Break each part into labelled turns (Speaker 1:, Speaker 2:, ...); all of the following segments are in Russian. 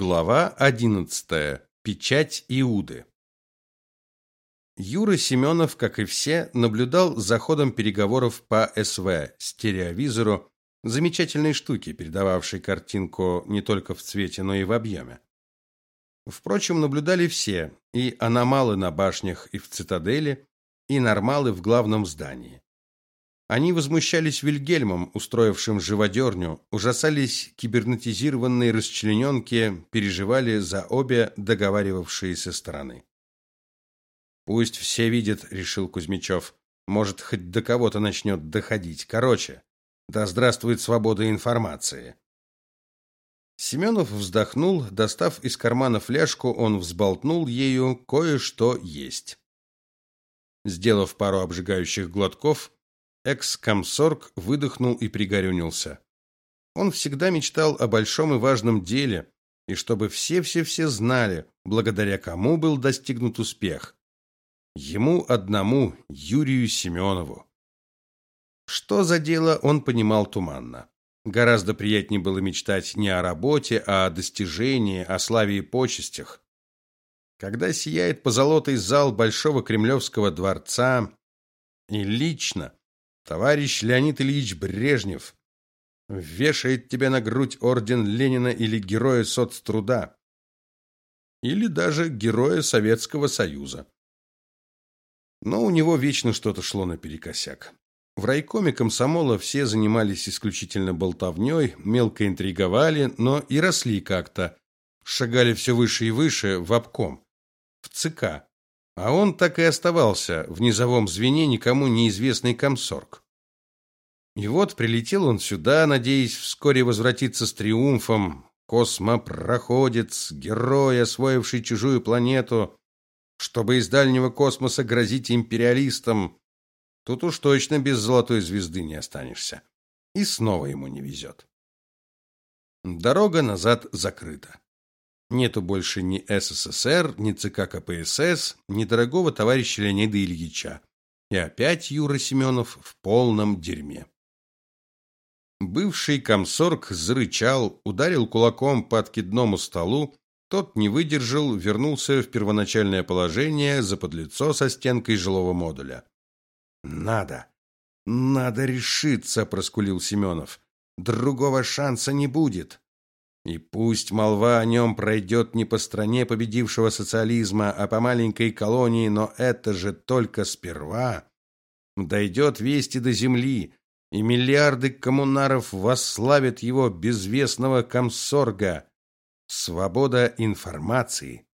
Speaker 1: Глава одиннадцатая. Печать Иуды. Юра Семенов, как и все, наблюдал за ходом переговоров по СВ, стереовизору, замечательной штуки, передававшей картинку не только в цвете, но и в объеме. Впрочем, наблюдали все, и аномалы на башнях и в цитадели, и нормалы в главном здании. Они возмущались Вильгельмом, устроившим живодерню, ужасались кибернетизированной расчлененке, переживали за обе договаривавшиеся стороны. Пусть все видят, решил Кузьмичев. Может, хоть до кого-то начнет доходить. Короче, да здравствует свобода информации. Семенов вздохнул, достав из кармана фляжку, он взболтнул ею кое-что есть. Сделав пару обжигающих глотков, Экс-комсорг выдохнул и пригорюнился. Он всегда мечтал о большом и важном деле, и чтобы все-все-все знали, благодаря кому был достигнут успех. Ему одному, Юрию Семенову. Что за дело, он понимал туманно. Гораздо приятнее было мечтать не о работе, а о достижении, о славе и почестях. Когда сияет позолотый зал Большого Кремлевского дворца, и лично Товарищ Леонид Ильич Брежнев вешает тебе на грудь орден Ленина или Героя соцтруда, или даже Героя Советского Союза. Но у него вечно что-то шло наперекосяк. В райкоме комсомола все занимались исключительно болтовней, мелко интриговали, но и росли как-то. Шагали все выше и выше в обком, в ЦК, а он так и оставался в низовом звене никому неизвестный комсорг. И вот прилетел он сюда, надеясь вскоре возвратиться с триумфом, космопроходец, герой, освоивший чужую планету, чтобы из дальнего космоса грозить империалистам. Тут уж точно без золотой звезды не останешься. И снова ему не везет. Дорога назад закрыта. Нету больше ни СССР, ни ЦК КПСС, ни дорогого товарища Леонида Ильича. И опять Юра Семенов в полном дерьме. Бывший комсорг зарычал, ударил кулаком по откидному столу, тот не выдержал, вернулся в первоначальное положение за подлицо со стенкой жилого модуля. Надо, надо решиться, проскулил Семенов. Другого шанса не будет. И пусть молва о нем пройдет не по стране победившего социализма, а по маленькой колонии, но это же только сперва. Дойдет вести до земли, и миллиарды коммунаров восславят его безвестного комсорга. Свобода информации.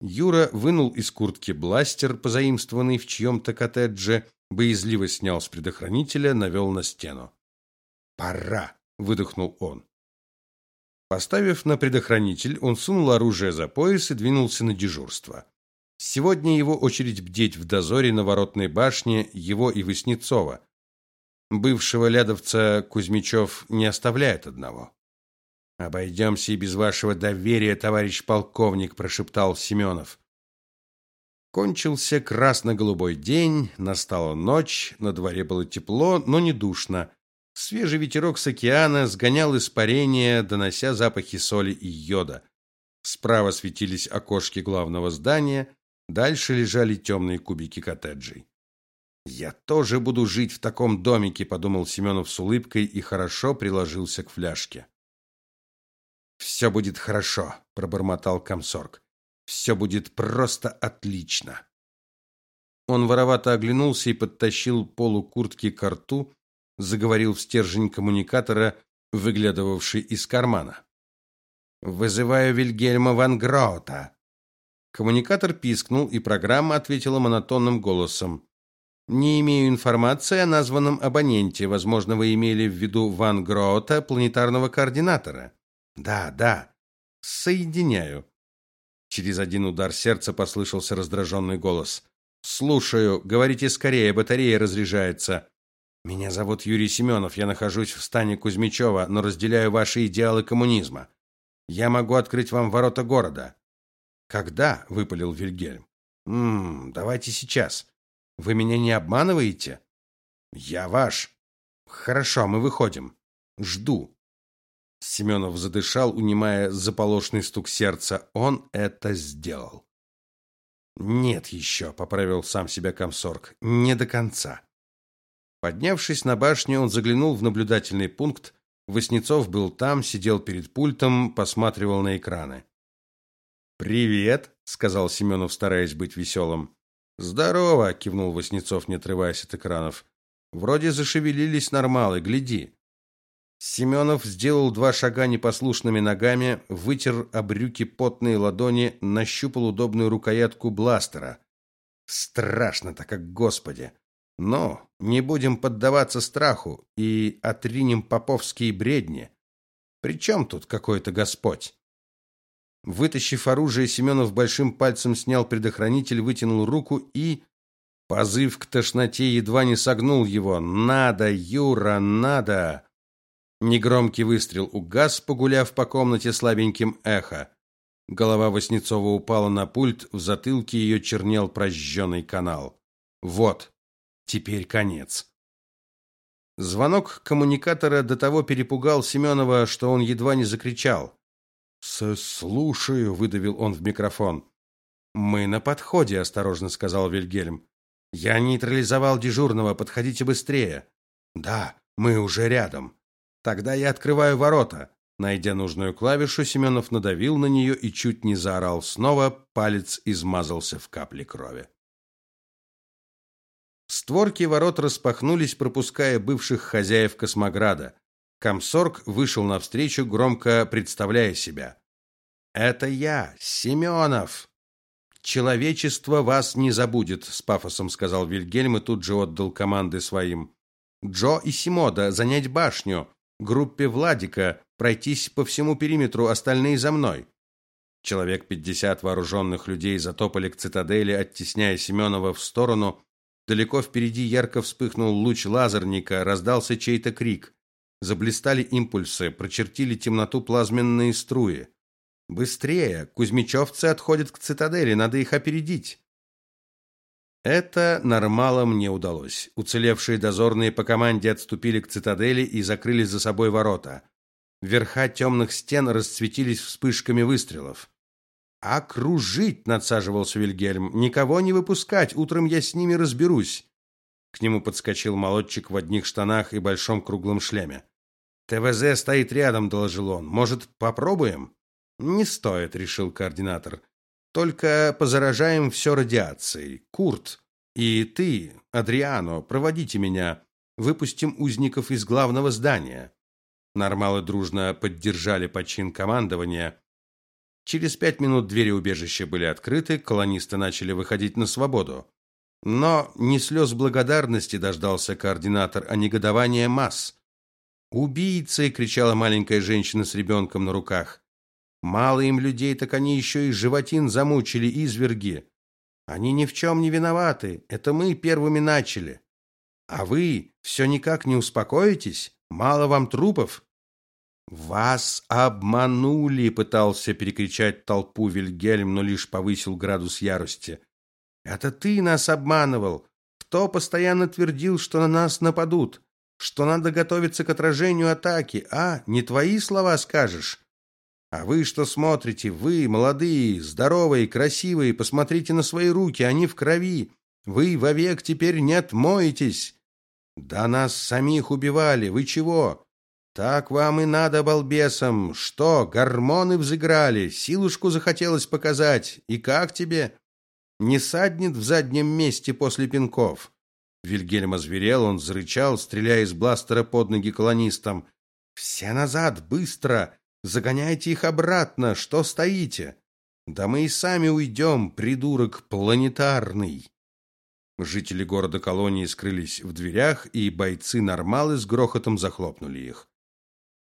Speaker 1: Юра вынул из куртки бластер, позаимствованный в чьем-то коттедже, боязливо снял с предохранителя, навел на стену. «Пора!» — выдохнул он. Поставив на предохранитель, он сунул оружие за пояс и двинулся на дежурство. Сегодня его очередь бдеть в дозоре на воротной башне его и Васнецова. Бывшего лядовца Кузьмичев не оставляет одного. Обойдемся и без вашего доверия, товарищ полковник, прошептал Семенов. Кончился красно-голубой день, настала ночь, на дворе было тепло, но не душно. Свежий ветерок с океана сгонял испарения, донося запахи соли и йода. Справа светились окошки главного здания, дальше лежали темные кубики коттеджей. Я тоже буду жить в таком домике, подумал Семенов с улыбкой и хорошо приложился к фляжке. «Все будет хорошо, пробормотал комсорг. «Все будет просто отлично. Он воровато оглянулся и подтащил полу куртки к рту, заговорил в стержень коммуникатора, выглядывавший из кармана. Вызываю Вильгельма ван Граута. Коммуникатор пискнул, и программа ответила монотонным голосом: "Не имею информации о названном абоненте. Возможно, вы имели в виду ван Граута, планетарного координатора". "Да, да. Соединяю". Через один удар сердца послышался раздраженный голос. "Слушаю. Говорите скорее, батарея разряжается". Меня зовут Юрий Семенов, я нахожусь в стане Кузьмичева, но разделяю ваши идеалы коммунизма. Я могу открыть вам ворота города. Когда? выпалил Вильгельм. Мм, давайте сейчас. Вы меня не обманываете? Я ваш. Хорошо, мы выходим. Жду. Семенов задышал, унимая заполошный стук сердца. Он это сделал. Нет еще, поправил сам себя комсорг. Не до конца. Поднявшись на башню, он заглянул в наблюдательный пункт. Воснецов был там, сидел перед пультом, посматривал на экраны. Привет, сказал Семенов, стараясь быть веселым. Здорово, кивнул Воснецов, не отрываясь от экранов. Вроде зашевелились нормалы, гляди. Семенов сделал два шага непослушными ногами, вытер об брюки потные ладони, нащупал удобную рукоятку бластера. Страшно-то как, господи. Но не будем поддаваться страху и отринем поповские бредни. При чем тут какой-то Господь? Вытащив оружие, Семенов большим пальцем снял предохранитель, вытянул руку и позыв к тошноте едва не согнул его. Надо, Юра, надо. Негромкий выстрел угас, погуляв по комнате слабеньким эхо. Голова Васнецова упала на пульт, в затылке ее чернел прожженный канал. Вот, теперь конец. Звонок коммуникатора до того перепугал Семенова, что он едва не закричал. «Слушаю», — выдавил он в микрофон. «Мы на подходе», — осторожно сказал Вильгельм. «Я нейтрализовал дежурного, подходите быстрее». «Да, мы уже рядом». Тогда я открываю ворота. Найдя нужную клавишу, Семенов надавил на нее и чуть не заорал снова, палец измазался в капле крови. Створки ворот распахнулись, пропуская бывших хозяев Космограда. Комсорг вышел навстречу, громко представляя себя. Это я, Семенов. Человечество вас не забудет, с пафосом сказал Вильгельм и тут же отдал команды своим. Джо и Симода занять башню, группе Владика пройтись по всему периметру, остальные за мной. Человек пятьдесят вооруженных людей затопали к цитадели, оттесняя Семенова в сторону. Далеко впереди ярко вспыхнул луч лазерника, раздался чей-то крик. Заблистали импульсы, прочертили темноту плазменные струи. Быстрее, кузьмичевцы отходят к цитадели, надо их опередить. Это нормалам не удалось. Уцелевшие дозорные по команде отступили к цитадели и закрыли за собой ворота. Верха темных стен расцветились вспышками выстрелов. «Окружить!» — надсаживался Вильгельм. «Никого не выпускать, утром я с ними разберусь». К нему подскочил молодчик в одних штанах и большом круглом шлеме. «ТВЗ стоит рядом», — доложил он. «Может, попробуем?» «Не стоит», — решил координатор. Только позаражаем все радиацией. Курт и ты, Адриано, проводите меня. Выпустим узников из главного здания. Нормалы дружно поддержали почин командования. Через пять минут двери убежища были открыты, колонисты начали выходить на свободу. Но не слез благодарности дождался координатор, а негодования масс. «Убийцы!» — кричала маленькая женщина с ребенком на руках. Мало им людей, так они еще и животин замучили изверги. Они ни в чем не виноваты. Это мы первыми начали. А вы все никак не успокоитесь? Мало вам трупов? Вас обманули, пытался перекричать толпу Вильгельм, но лишь повысил градус ярости. Это ты нас обманывал. Кто постоянно твердил, что на нас нападут, что надо готовиться к отражению атаки? А, не твои слова скажешь? А вы что смотрите? Вы, молодые, здоровые, красивые, посмотрите на свои руки, они в крови. Вы вовек теперь не отмоетесь. Да нас самих убивали. Вы чего? Так вам и надо, балбесам. Что, гормоны взыграли? Силушку захотелось показать. И как тебе? Не саднет в заднем месте после пинков. Вильгельм озверел, он зарычал, стреляя из бластера под ноги колонистам. Все назад, быстро! Загоняйте их обратно, что стоите? Да мы и сами уйдем, придурок планетарный. Жители города-колонии скрылись в дверях, и бойцы-нормалы с грохотом захлопнули их.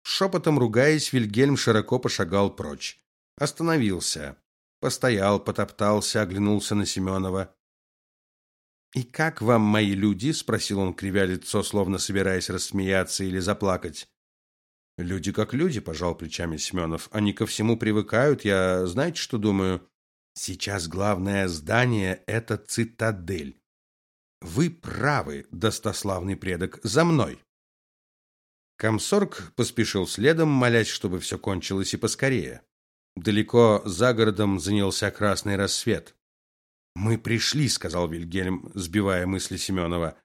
Speaker 1: Шепотом ругаясь, Вильгельм широко пошагал прочь. Остановился. Постоял, потоптался, оглянулся на Семенова. «И как вам, мои люди?» — спросил он, кривя лицо, словно собираясь рассмеяться или заплакать. Люди как люди, пожал плечами Семенов. Они ко всему привыкают. Я, знаете, что думаю? Сейчас главное здание это цитадель. Вы правы, достославный предок, за мной. Комсорг поспешил следом, молясь, чтобы все кончилось и поскорее. Далеко за городом занялся красный рассвет. Мы пришли, сказал Вильгельм, сбивая мысли Семенова.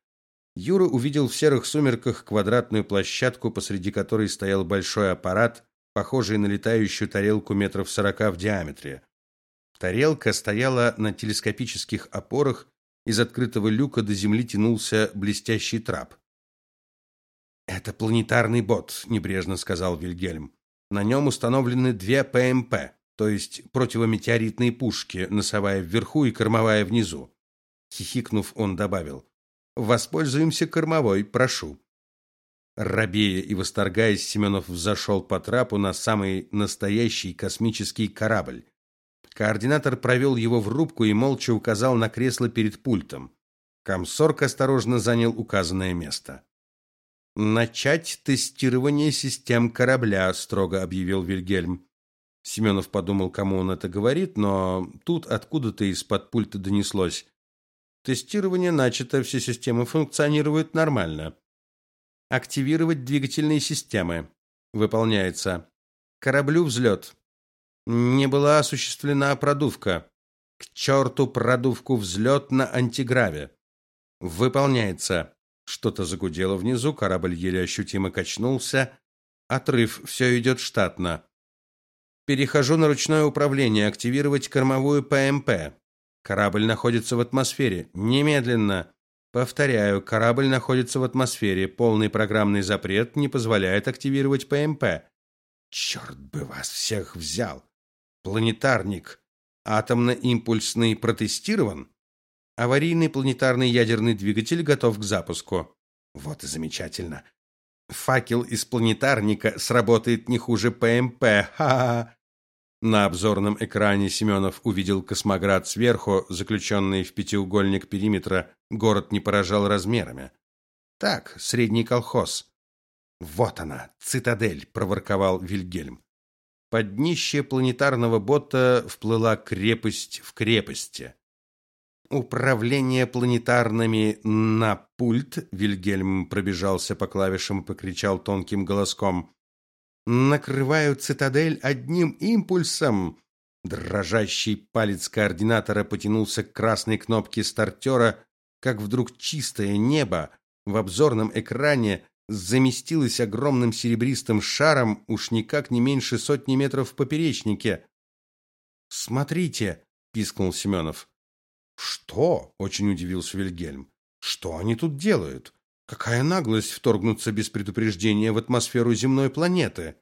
Speaker 1: Юра увидел в серых сумерках квадратную площадку, посреди которой стоял большой аппарат, похожий на летающую тарелку метров сорока в диаметре. Тарелка стояла на телескопических опорах, из открытого люка до земли тянулся блестящий трап. Это планетарный бот, небрежно сказал Вильгельм. На нем установлены две ПМП, то есть противометеоритные пушки, носовая вверху и кормовая внизу. Хихикнув, он добавил: "Воспользуемся кормовой, прошу". Рабея и восторгаясь, Семенов взошел по трапу на самый настоящий космический корабль. Координатор провел его в рубку и молча указал на кресло перед пультом. Комсорг осторожно занял указанное место. Начать тестирование систем корабля, строго объявил Вильгельм. Семенов подумал, кому он это говорит, но тут откуда-то из-под пульта донеслось: "Тестирование начато, все системы функционируют нормально. Активировать двигательные системы. Выполняется. Кораблю взлет. Не была осуществлена продувка. К черту продувку взлет на антиграве. Выполняется. Что-то загудело внизу, корабль еле ощутимо качнулся. Отрыв, все идет штатно. Перехожу на ручное управление, активировать кормовую ПМП. Корабль находится в атмосфере. Немедленно. Повторяю, корабль находится в атмосфере. Полный программный запрет не позволяет активировать ПМП. Черт бы вас всех взял. Планетарник атомно-импульсный протестирован? Аварийный планетарный ядерный двигатель готов к запуску. Вот и замечательно. Факел из планетарника сработает не хуже ПМП. Ха-ха. На обзорном экране Семенов увидел космоград сверху, заключенный в пятиугольник периметра. Город не поражал размерами. Так, средний колхоз. Вот она, цитадель, проворковал Вильгельм. Под днище планетарного бота вплыла крепость в крепости управление планетарными на пульт, Вильгельм пробежался по клавишам и покричал тонким голоском. Накрываю цитадель одним импульсом. Дрожащий палец координатора потянулся к красной кнопке стартера, как вдруг чистое небо в обзорном экране заместилось огромным серебристым шаром, уж никак не меньше сотни метров в поперечнике. "Смотрите", пискнул Семенов. Что? очень удивился Вильгельм. Что они тут делают? Какая наглость вторгнуться без предупреждения в атмосферу земной планеты?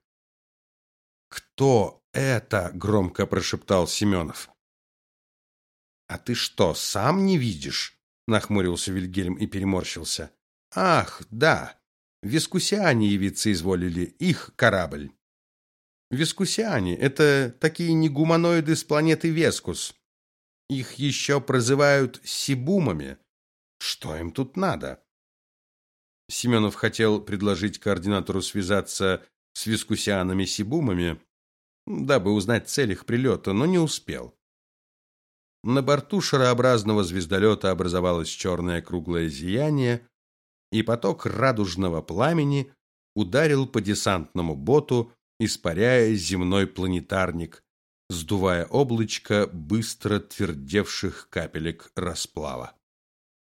Speaker 1: Кто это? громко прошептал Семенов. А ты что, сам не видишь? нахмурился Вильгельм и переморщился. Ах, да. Вискусиане явиться изволили, их корабль. Вискусиане это такие негуманоиды с планеты Вескус. Их еще прозывают сибумами. Что им тут надо? Семенов хотел предложить координатору связаться с вискусианами сибумами, дабы узнать цель их прилета, но не успел. На борту шарообразного звездолета образовалось черное круглое зияние, и поток радужного пламени ударил по десантному боту, испаряя земной планетарник, сдувая облачко быстро твердевших капелек расплава.